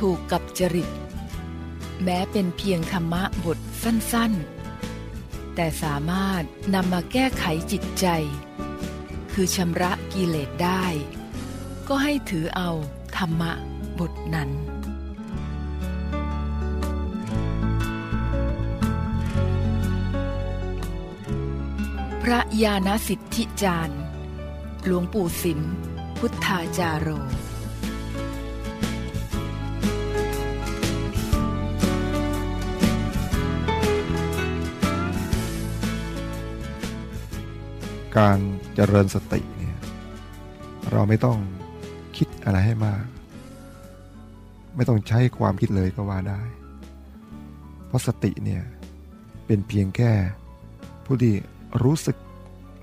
ถูกกับจริต แม้เป็นเพียงธรรมะบทสั้นๆ แต่สามารถนำมาแก้ไขจิตใจ คือชำระกิเลสได้ ก็ให้ถือเอาธรรมะบทนั้นพระยาณสิทธิจารย์ หลวงปู่สิม พุทธาจารโร การเจริญสติเนี่ยเราไม่ต้องคิดอะไรให้มาก ไม่ต้องใช้ความคิดเลยก็ว่าได้ เพราะสติเนี่ยเป็นเพียงแค่ผู้ที่รู้สึก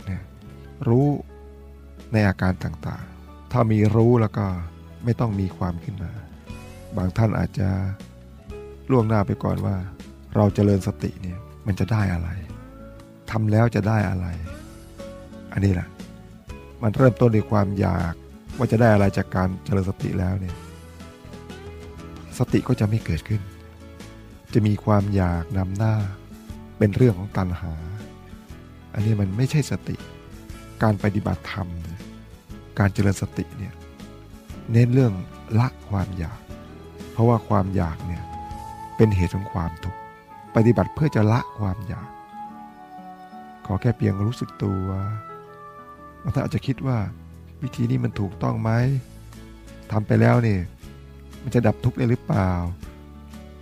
เนี่ยรู้ในอาการต่างๆ ถ้ามีรู้แล้วก็ไม่ต้องมีความขึ้นมา บางท่านอาจจะล่วงหน้าไปก่อนว่า เราจเจริญสติเนี่ยมันจะได้อะไรทำแล้วจะได้อะไร อันนี้แหละมันเริ่มต้นด้วยความอยากว่าจะได้อะไรจากการเจริญสติแล้วเนี่ยสติก็จะไม่เกิดขึ้น จะมีความอยากนำหน้าเป็นเรื่องของตัณหา อันนี้มันไม่ใช่สติ การปฏิบัติธรรม การเจริญสติเนี่ยเน้นเรื่องละความอยาก เพราะว่าความอยากเนี่ยเป็นเหตุของความทุกข์ปฏิบัติเพื่อจะละความอยาก ขอแค่เพียงรู้สึกตัว ท่านอาจจะคิดว่าวิธีนี้มันถูกต้องไหมทำไปแล้วนี่มันจะดับทุกข์ได้หรือเปล่า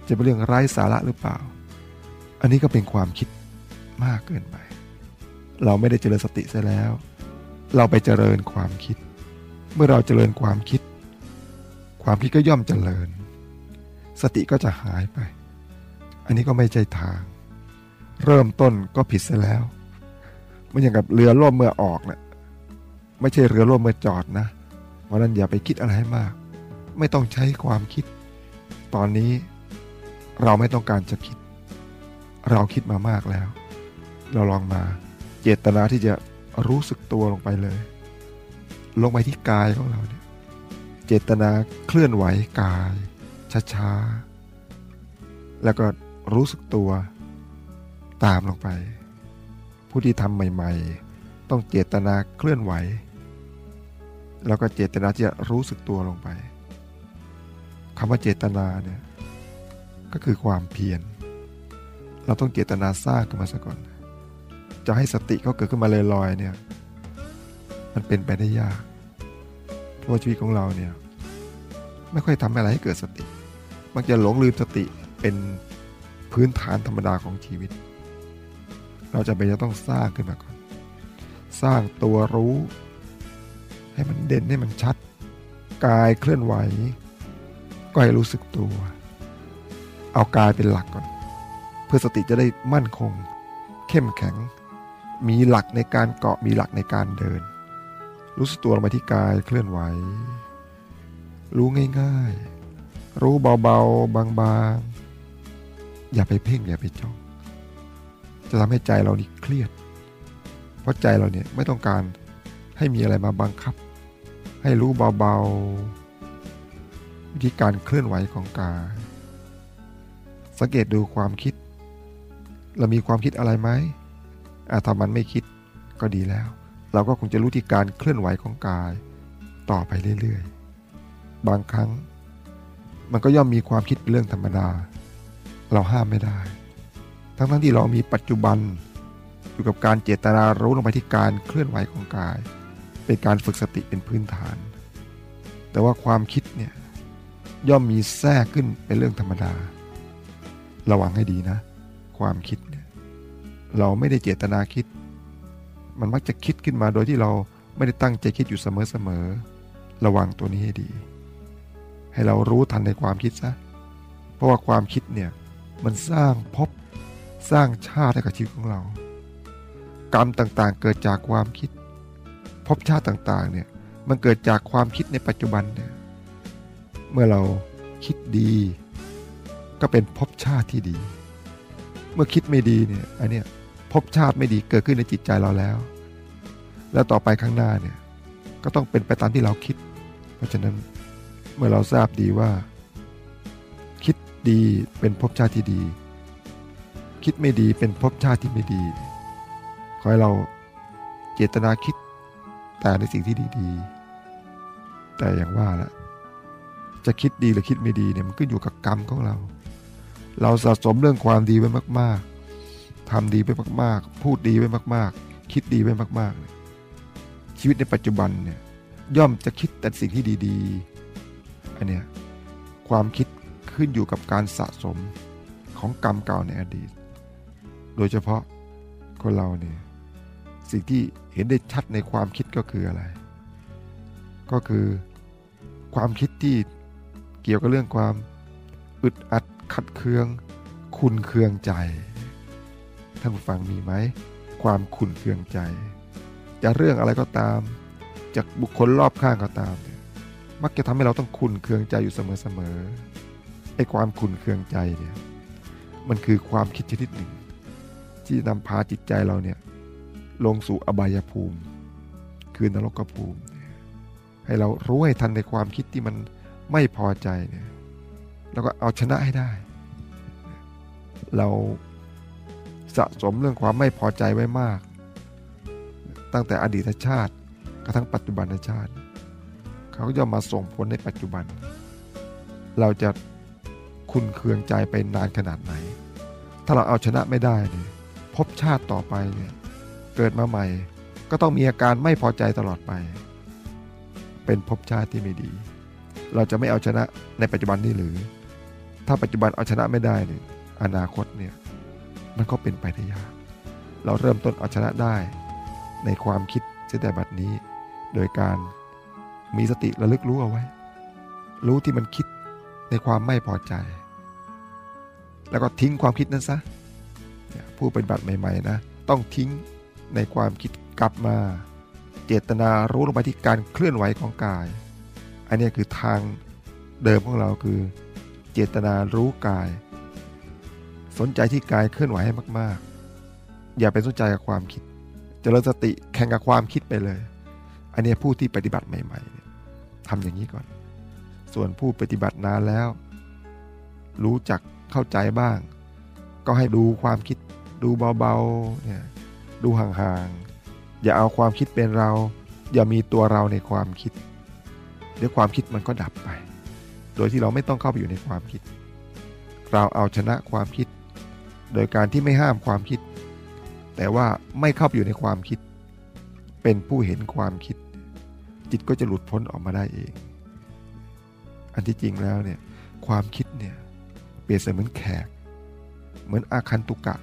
จะเป็นเรื่องไร้สาระหรือเปล่า อันนี้ก็เป็นความคิดมากเกินไป เราไม่ได้เจริญสติซะแล้ว เราไปเจริญความคิด เมื่อเราเจริญความคิด ความคิดก็ย่อมเจริญ สติก็จะหายไป อันนี้ก็ไม่ใช่ทาง เริ่มต้นก็ผิดซะแล้วมันอย่างกับเรือล่มเมื่อออกนะ ไม่ใช่เรือล่มเมื่อจอดนะ เพราะนั้นอย่าไปคิดอะไรให้มาก ไม่ต้องใช้ความคิด ตอนนี้เราไม่ต้องการจะคิด เราคิดมามากแล้ว เราลองมาเจตนาที่จะรู้สึกตัวลงไปเลย ลงไปที่กายของเราเนี่ยเจตนาเคลื่อนไหวกายช้าๆแล้วก็รู้สึกตัวตามลงไป ผู้ที่ทำใหม่ ๆ ต้องเจตนาเคลื่อนไหว แล้วก็เจตนาที่จะรู้สึกตัวลงไปคำว่าเจตนาเนี่ยก็คือความเพียรเราต้องเจตนาสร้างขึ้นมาซะก่อน จะให้สติเขาเกิดขึ้นมาลอยๆเนี่ยมันเป็นไปได้ยาก เพราะชีวิตของเราเนี่ยไม่ค่อยทำอะไรให้เกิดสติ มักจะหลงลืมสติเป็นพื้นฐานธรรมดาของชีวิต เราจะไปจะต้องสร้างขึ้นมาก่อน สร้างตัวรู้ ให้มันเด่นให้มันชัด กายเคลื่อนไหว ก็ให้รู้สึกตัว เอากายเป็นหลักก่อน เพื่อสติจะได้มั่นคง เข้มแข็ง มีหลักในการเกาะมีหลักในการเดิน รู้สึกตัวลงมาที่กายเคลื่อนไหว รู้ง่ายๆ รู้เบาๆบางๆ อย่าไปเพ่งอย่าไปจ้องจะทำให้ใจเรานี่เครียด เพราะใจเราเนี่ยไม่ต้องการให้มีอะไรมาบังคับ ให้รู้เบาๆ วิธีการเคลื่อนไหวของกาย สังเกตดูความคิด เรามีความคิดอะไรไหมอาถ้ามันไม่คิดก็ดีแล้ว เราก็คงจะรู้ที่การเคลื่อนไหวของกาย ต่อไปเรื่อยๆ บางครั้ง มันก็ย่อมมีความคิดเป็นเรื่องธรรมดา เราห้ามไม่ได้ ทั้งๆทที่เรามีปัจจุบันอยู่กับการเจตนารู้ลงไปที่การเคลื่อนไหวของกาย เป็นการฝึกสติเป็นพื้นฐาน แต่ว่าความคิดเนี่ยย่อมมีแทรกขึ้นเป็นเรื่องธรรมดา ระวังให้ดีนะ ความคิดเนี่ยเราไม่ได้เจตนาคิด มันมักจะคิดขึ้นมาโดยที่เราไม่ได้ตั้งใจคิดอยู่เสมอๆระวังตัวนี้ให้ดี ให้เรารู้ทันในความคิดซะเพราะว่าความคิดเนี่ยมันสร้างภพสร้างชาติให้กับชีวิตของเรา กรรมต่างๆเกิดจากความคิด ภพชาติต่างๆเนี่ยมันเกิดจากความคิดในปัจจุบันเนี่ยเมื่อเราคิดดี ก็เป็นภพชาติที่ดี เมื่อคิดไม่ดีเนี่ยอันเนี้ยภพชาติไม่ดีเกิดขึ้นในจิตใจเราแล้ว แล้วต่อไปข้างหน้าเนี่ยก็ต้องเป็นไปตามที่เราคิด เพราะฉะนั้นเมื่อเราทราบดีว่า คิดดีเป็นภพชาติที่ดี คิดไม่ดีเป็นภพชาติที่ไม่ดี ขอให้เราเจตนาคิด แต่ในสิ่งที่ดีๆ แต่อย่างว่าแหละจะคิดดีหรือคิดไม่ดีเนี่ยมันก็อยู่กับกรรมของเรา เราสะสมเรื่องความดีไว้มาก ๆทำดีไว้มาก ๆ พูดดีไว้มาก ๆ คิดดีไว้มาก ๆ ชีวิตในปัจจุบันเนี่ยย่อมจะคิดแต่สิ่งที่ดีๆอันเนี้ยความคิดขึ้นอยู่กับการสะสมของกรรมเก่าในอดีต โดยเฉพาะคนเราเนี่ย สิ่งที่เห็นได้ชัดในความคิดก็คืออะไร ก็คือความคิดที่เกี่ยวกับเรื่องความอึดอัดขัดเคือง คุณเคืองใจ ท่านผู้ฟังมีไหม ความคุณเคืองใจ จะเรื่องอะไรก็ตาม จากบุคคลรอบข้างก็ตาม มักจะทำให้เราต้องคุณเคืองใจอยู่เสมอๆไอ้ความคุณเคืองใจเนี่ยมันคือความคิดชนิดหนึ่ง ที่นำพาจิตใจเราเนี่ย ลงสู่อบายภูมิ คือนรกภูมิ ให้เรารู้ให้ทันในความคิดที่มันไม่พอใจเนี่ยแล้วก็เอาชนะให้ได้ เราสะสมเรื่องความไม่พอใจไว้มาก ตั้งแต่อดีตชาติกระทั่งปัจจุบันชาติ เขาก็จะมาส่งผลในปัจจุบัน เราจะคุณเคืองใจไปนานขนาดไหน ถ้าเราเอาชนะไม่ได้เนี่ยพบชาติต่อไปเนี่ย เกิดมาใหม่ ก็ต้องมีอาการไม่พอใจตลอดไป เป็นภพชาติที่ไม่ดี เราจะไม่เอาชนะในปัจจุบันนี้หรือ ถ้าปัจจุบันเอาชนะไม่ได้เนี่ยอนาคตเนี่ยมันก็เป็นไปได้ยาก เราเริ่มต้นเอาชนะได้ ในความคิดเสียแต่บัดนี้ โดยการมีสติระลึกรู้เอาไว้ รู้ที่มันคิดในความไม่พอใจ แล้วก็ทิ้งความคิดนั้นซะผู้เป็นบัตรใหม่ ๆ นะ ต้องทิ้ง ในความคิดกลับมา เจตนารู้ลงไปที่การเคลื่อนไหวของกาย อันนี้คือทางเดิมของเราคือ เจตนารู้กาย สนใจที่กายเคลื่อนไหวให้มาก ๆ อย่าไปสนใจกับความคิดจเจริญสติแข่งกับความคิดไปเลย อันนี้ผู้ที่ปฏิบัติใหม่ๆทำอย่างนี้ก่อน ส่วนผู้ปฏิบัตินานแล้ว รู้จักเข้าใจบ้าง ก็ให้ดูความคิดดูเบาๆเนี่ย ดูห่างๆ อย่าเอาความคิดเป็นเรา อย่ามีตัวเราในความคิด เดี๋ยวความคิดมันก็ดับไป โดยที่เราไม่ต้องเข้าไปอยู่ในความคิด เราเอาชนะความคิด โดยการที่ไม่ห้ามความคิด แต่ว่าไม่เข้าไปอยู่ในความคิด เป็นผู้เห็นความคิด จิตก็จะหลุดพ้นออกมาได้เอง อันที่จริงแล้วเนี่ยความคิดเนี่ยเปรียบเสมือนแขก เหมือนอาคันตุกะ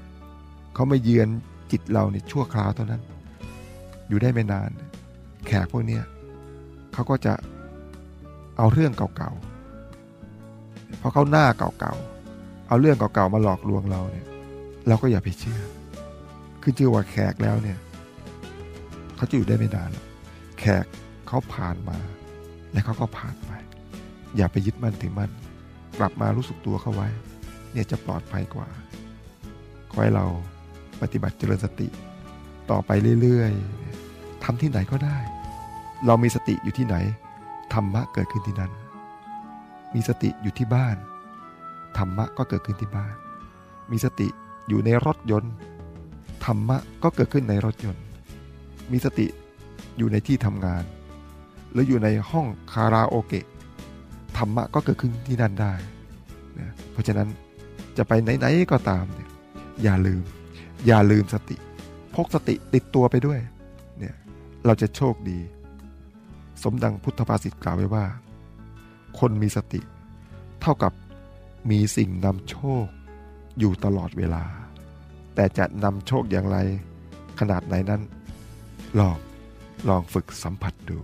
เขาไม่เยือน จิตเราเนี่ยชั่วคราวเท่านั้น อยู่ได้ไม่นาน แขกพวกนี้เขาก็จะเอาเรื่องเก่าๆเพราะเขาหน้าเก่าๆเอาเรื่องเก่าๆมาหลอกลวงเราเนี่ย เราก็อย่าไปเชื่อ ขึ้นชื่อว่าแขกแล้วเนี่ยเขาจะอยู่ได้ไม่นานแขกเขาผ่านมา และเขาก็ผ่านไป อย่าไปยึดมั่นถือมั่นกลับมารู้สึกตัวเข้าไว้ เนี่ยจะปลอดภัยกว่าขอให้เรา ปฏิบัติเจริญสติ ต่อไปเรื่อยๆทำที่ไหนก็ได้ เรามีสติอยู่ที่ไหนธรรมะเกิดขึ้นที่นั้น มีสติอยู่ที่บ้านธรรมะก็เกิดขึ้นที่บ้าน มีสติอยู่ในรถยนต์ธรรมะก็เกิดขึ้นในรถยนต์ มีสติอยู่ในที่ทำงาน หรืออยู่ในห้องคาราโอเกะธรรมะก็เกิดขึ้นที่นั่นได้นะเพราะฉะนั้นจะไปไหนๆก็ตามเนี่ยอย่าลืม อย่าลืมสติ พกสติติดตัวไปด้วยเนี่ยเราจะโชคดี สมดังพุทธภาษิตกล่าวไว้ว่า คนมีสติ เท่ากับมีสิ่งนำโชคอยู่ตลอดเวลา แต่จะนำโชคอย่างไร ขนาดไหนนั้น ลองลองฝึกสัมผัสดู